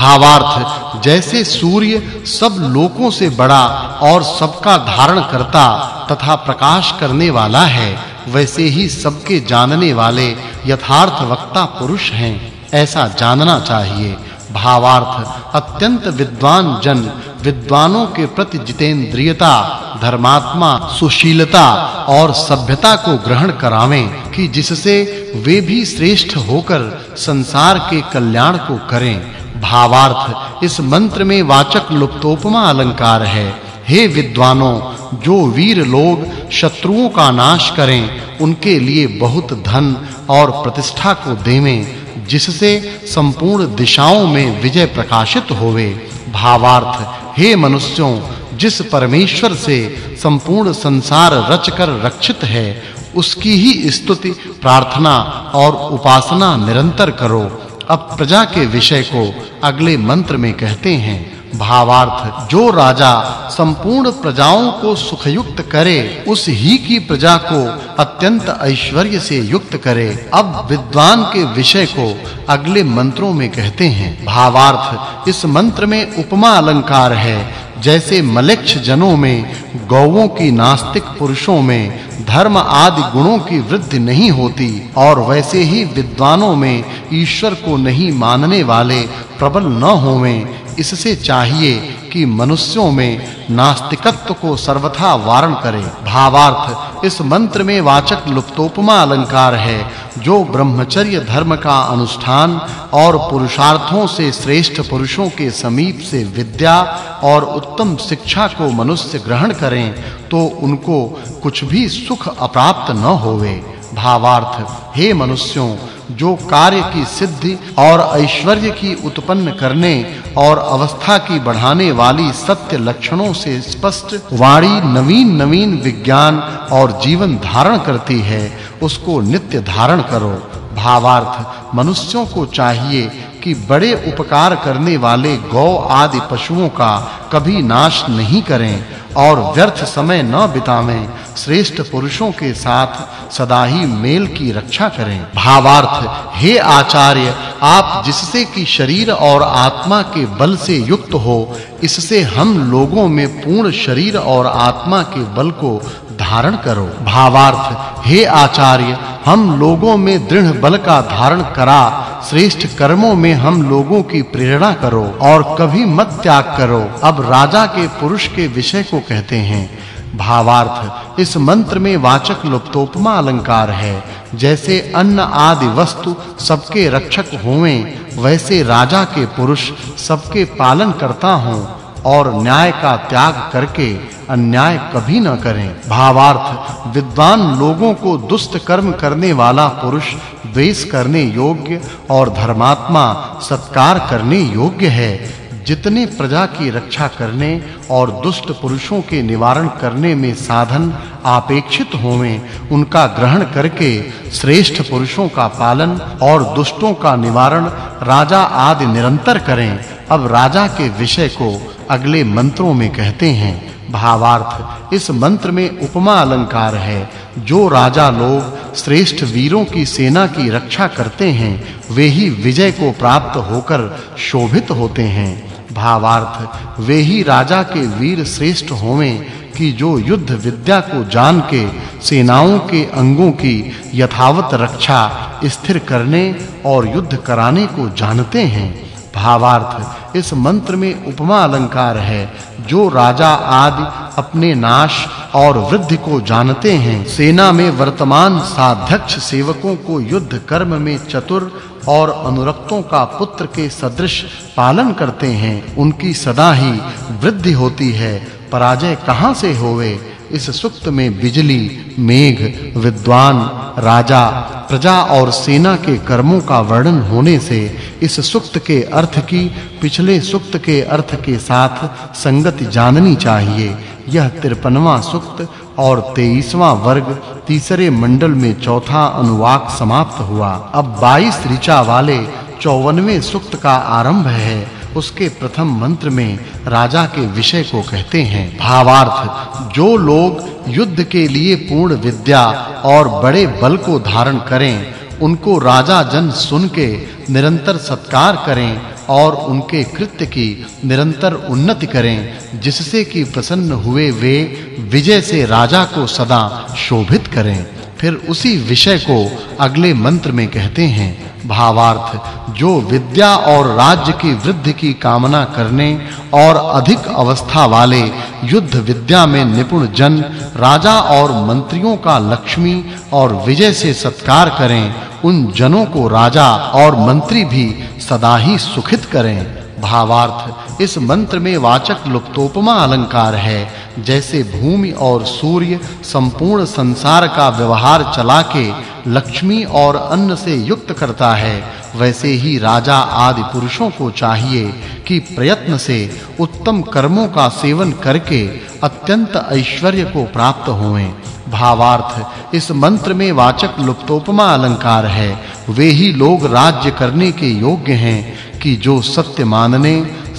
भावार्थ, जैसे सूर्य सब लोकों से बड़ा और सबका धारण करता तथा प्रकाश करने वाला है, वैसे ही सबके जानने वाले यथार्थ वक्ता पुरुष हैं। ऐसा जानना चाहिए। भावार्थ, अत्यंत विद्वान जन, विद्वानों के प्रति जितेंद्रियता, धर्मात्मा, सुशीलता और सभ्यता को ग्रहण करावें कि जिससे वे भी श्रेष्ठ होकर संसार के कल्याण को करें। भावार्थ, इस मंत्र में वाचक् लुप्तोपमा अलंकार है। हे विद्वानों, जो वीर लोग शत्रुओं का नाश करें, उनके लिए बहुत धन और प्रतिष्ठा को देवें, जिससे संपूर्ण दिशाओं में विजय प्रकाशित होवे। भावार्थ, हे मनुष्यों, जिस परमेश्वर से संपूर्ण संसार रचकर रक्षित है, उसकी ही स्तुति, प्रार्थना और उपासना निरंतर करो। अब प्रजा के विषय को अगले मंत्र में कहते हैं, भावार्थ, जो राजा संपूर्ण प्रजाओं को सुखयुक्त करे, उस ही की प्रजा को अत्यंत ऐश्वर्य से युक्त करे। अब विद्वान के विषय को अगले मंत्रों में कहते हैं, भावार्थ, इस मंत्र में उपमा अलंकार है, जैसे मलेच्छ जनों में गौओं की नास्तिक पुरुषों में धर्म आदि गुणों की वृद्धि नहीं होती और वैसे ही विद्वानों में ईश्वर को नहीं मानने वाले प्रबल न होवें। इससे चाहिए कि मनुष्यों में नास्तिकत्व को सर्वथा वारण करे। भावार्थ, इस मंत्र में वाचक् लुप्तोपमा अलंकार है, जो ब्रह्मचर्य धर्म का अनुष्ठान और पुरुषार्थों से श्रेष्ठ पुरुषों के समीप से विद्या और उत्तम शिक्षा को मनुष्य ग्रहण करें तो उनको कुछ भी सुख अप्राप्त न होवे। भावार्थ। हे मनुष्यों, जो कार्य की सिद्धि और ऐश्वर्य की उत्पन्न करने और अवस्था की बढ़ाने वाली सत्य लक्षणों से स्पष्ट वाणी नवीन नवीन विज्ञान और जीवन धारण करती है, उसको नित्य धारण करो। भावार्थ, मनुष्यों को चाहिए कि बड़े उपकार करने वाले गौ आदि पशुओं का कभी नाश नहीं करें। और व्यर्थ समय न बितावें, श्रेष्ठ पुरुषों के साथ सदा ही मेल की रक्षा करें। भावार्थ, हे आचार्य, आप जिससे कि शरीर और आत्मा के बल से युक्त हो, इससे हम लोगों में पूर्ण शरीर और आत्मा के बल को धारण करो। भावार्थ, हे आचार्य हम लोगों में दृढ़ बल का धारण करा, श्रेष्ठ कर्मों में हम लोगों की प्रेरणा करो और कभी मत त्याग करो। अब राजा के पुरुष के विषय को कहते हैं। भावार्थ, इस मंत्र में वाचक् लुप्तोपमा अलंकार है। जैसे अन्न आदि वस्तु सबके रक्षक होवें, वैसे राजा के पुरुष सबके पालन करता हों। और न्याय का त्याग करके अन्याय कभी न करें। भावार्थ, विद्वान लोगों को दुष्ट कर्म करने वाला पुरुष द्वेष करने योग्य और धर्मात्मा सत्कार करने योग्य है। जितने प्रजा की रक्षा करने और दुष्ट पुरुषों के निवारण करने में साधन अपेक्षित होवें, उनका ग्रहण करके श्रेष्ठ पुरुषों का पालन और दुष्टों का निवारण राजा आदि निरंतर करें। अब राजा के विषय को अगले मंत्रों में कहते हैं। भावार्थ, इस मंत्र में उपमा अलंकार है। जो राजा लोग श्रेष्ठ वीरों की सेना की रक्षा करते हैं, वे ही विजय को प्राप्त होकर शोभित होते हैं। भावार्थ, वे ही राजा के वीर श्रेष्ठ होवें कि जो युद्ध विद्या को जान के, सेनाओं के अंगों की यथावत रक्षा स्थिर करने और युद्ध कराने को जानते हैं। भावार्थ, इस मंत्र में उपमा अलंकार है, जो राजा आदि अपने नाश और वृद्धि को जानते हैं। सेना में वर्तमान साध्यक्ष सेवकों को युद्ध कर्म में चतुर और अनुरक्तों का पुत्र के सदृश पालन करते हैं। उनकी सदा ही वृद्धि होती है। पराजय कहाँ से होवे? इस सुक्त में बिजली, मेघ, विद्वान, राजा, प्रजा और सेना के कर्मों का वर्णन होने से इस सुक्त के अर्थ की, पिछले सुक्त के अर्थ के साथ संगति जाननी चाहिए। यह 53वां सुक्त और 23वां वर्ग तीसरे मंडल में चौथा अनुवाक समाप्त हुआ। अब 22 ऋचा वाले 54वें सुक्त का आरंभ है। उसके प्रथम मंत्र में राजा के विषय को कहते हैं, भावार्थ, जो लोग युद्ध के लिए पूर्ण विद्या और बड़े बल को धारण करें, उनको राजा जन सुन के निरंतर सत्कार करें और उनके कृत्य की निरंतर उन्नति करें, जिससे कि प्रसन्न हुए वे विजय से राजा को सदा शोभित करें। फिर उसी विषय को अगले मंत्र में कहते हैं, भावार्थ, जो विद्या और राज्य की वृद्धि की कामना करने और अधिक अवस्था वाले युद्ध विद्या में निपुण जन, राजा और मंत्रियों का लक्ष्मी और विजय से सत्कार करें, उन जनों को राजा और मंत्री भी सदा ही सुखित करें। भावार्थ, इस मंत्र में वाचक् लुप्तोपमा अलंकार है जैसे भूमि और सूर्य संपूर्ण संसार का व्यवहार चला के लक्ष्मी और अन्न से युक्त करता है, वैसे ही राजा आदि पुरुषों को चाहिए कि प्रयत्न से उत्तम कर्मों का सेवन करके अत्यंत ऐश्वर्य को प्राप्त होवें। भावार्थ, इस मंत्र में वाचक् लुप्तोपमा अलंकार है। वे ही लोग राज्य करने के योग्य हैं कि जो सत्य मानने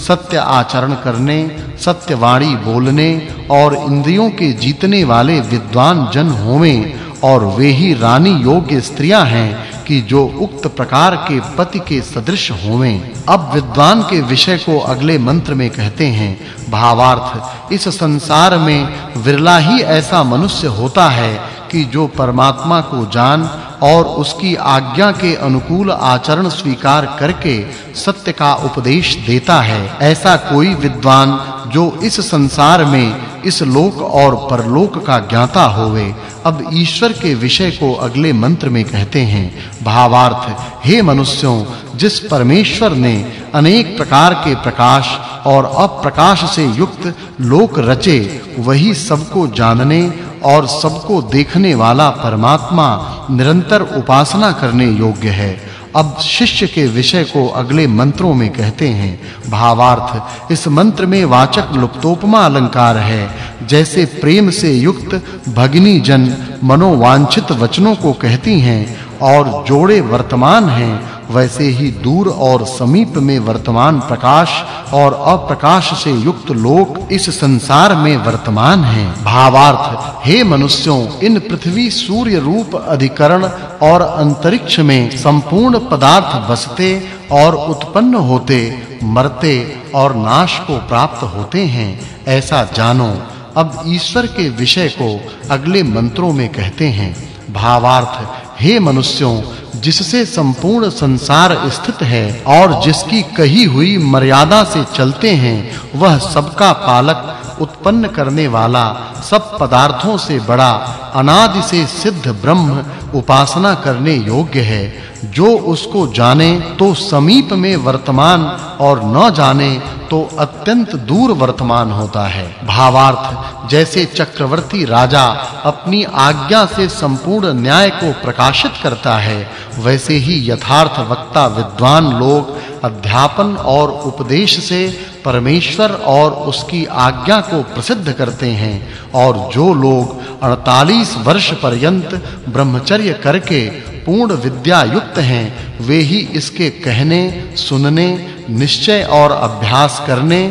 सत्य आचरण करने सत्य वाणी बोलने और इंद्रियों के जीतने वाले विद्वान जन होवें और वे ही रानी योग्य स्त्रियाँ हैं कि जो उक्त प्रकार के पति के सदृश होवें। अब विद्वान के विषय को अगले मंत्र में कहते हैं, भावार्थ, इस संसार में विरला ही ऐसा मनुष्य होता है कि जो परमात्मा को जान और उसकी आज्ञा के अनुकूल आचरण स्वीकार करके सत्य का उपदेश देता है। ऐसा कोई विद्वान जो इस संसार में इस लोक और परलोक का ज्ञाता होवे, अब ईश्वर के विषय को अगले मंत्र में कहते हैं, भावार्थ, हे मनुष्यों, जिस परमेश्वर ने अनेक प्रकार के प्रकाश और अप्रकाश से युक्त लोक रचे, वही सबको जानने और सबको देखने वाला परमात्मा निरंतर उपासना करने योग्य है। अब शिष्य के विषय को अगले मंत्रों में कहते हैं। भावार्थ, इस मंत्र में वाचक् लुप्तोपमा अलंकार है। जैसे प्रेम से युक्त भगिनी जन मनोवांछित वचनों को कहती हैं और जोड़े वर्तमान हैं वैसे ही दूर और समीप में वर्तमान प्रकाश और अप्रकाश से युक्त लोक इस संसार में वर्तमान हैं। भावार्थ, हे मनुष्यों, इन पृथ्वी सूर्य रूप अधिकरण और अंतरिक्ष में संपूर्ण पदार्थ बसते और उत्पन्न होते, मरते और नाश को प्राप्त होते हैं। ऐसा जानो, अब ईश्वर के विषय को अगले मंत्रों में कहते हैं। भावार्थ हे मनुष्यों, जिससे संपूर्ण संसार स्थित है और जिसकी कही हुई मर्यादा से चलते हैं, वह सबका पालक उत्पन्न करने वाला सब पदार्थों से बड़ा अनादि से सिद्ध ब्रह्म उपासना करने योग्य है। जो उसको जाने तो समीप में वर्तमान और न जाने तो अत्यंत दूर वर्तमान होता है। भावार्थ, जैसे चक्रवर्ती राजा अपनी आज्ञा से संपूर्ण न्याय को प्रकाशित करता है, वैसे ही यथार्थ वक्ता विद्वान लोग अध्यापन और उपदेश से परमेश्वर और उसकी आज्ञा को प्रसिद्ध करते हैं और जो लोग 48 वर्ष पर्यंत ब्रह्मचर्य करके पूर्ण विद्या युक्त हैं, वे ही इसके कहने, सुनने, निश्चय और अभ्यास करने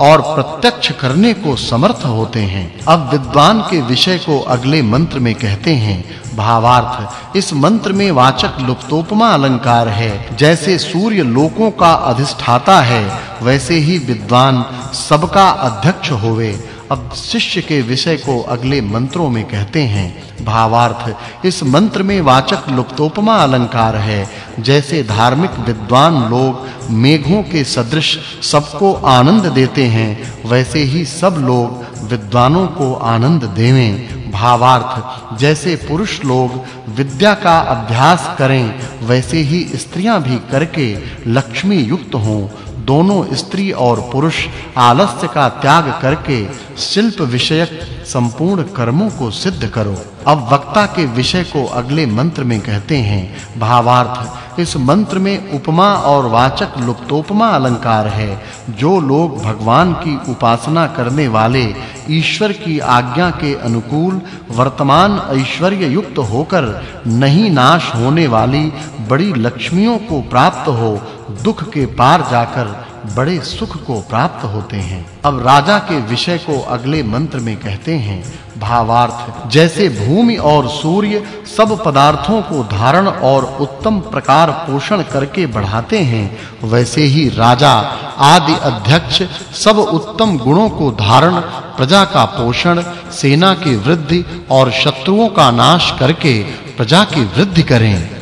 और प्रत्यक्ष करने को समर्थ होते हैं। अब विद्वान के विषय को अगले मंत्र में कहते हैं भावार्थ। इस मंत्र में वाचक् लुप्तोपमा अलंकार है। जैसे सूर्य लोकों का अधिष्ठाता है, वैसे ही विद्वान सबका अध्यक्ष होवे। अब शिष्य के विषय को अगले मंत्रों में कहते हैं। भावार्थ, इस मंत्र में वाचक् लुप्तोपमा अलंकार है। जैसे धार्मिक विद्वान लोग मेघों के सदृश सबको आनंद देते हैं, वैसे ही सब लोग विद्वानों को आनंद देवें। भावार्थ। जैसे पुरुष लोग विद्या का अभ्यास करें, वैसे ही स्त्रियाँ भी करके लक्ष्मी युक्त हों। दोनों स्त्री और पुरुष आलस्य का त्याग करके शिल्प विषयक संपूर्ण कर्मों को सिद्ध करो। अब वक्ता के विषय को अगले मंत्र में कहते हैं, भावार्थ, इस मंत्र में उपमा और वाचक् लुप्तोपमा अलंकार है। जो लोग भगवान की उपासना करने वाले, ईश्वर की आज्ञा के अनुकूल, वर्तमान ऐश्वर्य युक्त होकर नहीं नाश होने वाली बड़ी लक्ष्मियों को प्राप्त हो, दुख के पार जाकर बड़े सुख को प्राप्त होते हैं। अब राजा के विषय को अगले मंत्र में कहते हैं, भावार्थ, जैसे भूमि और सूर्य सब पदार्थों को धारण और उत्तम प्रकार पोषण करके बढ़ाते हैं, वैसे ही राजा, आदि अध्यक्ष सब उत्तम गुणों को धारण, प्रजा का पोषण, सेना की वृद्धि और शत्रुओं का नाश करके प्रजा की वृद्धि करें।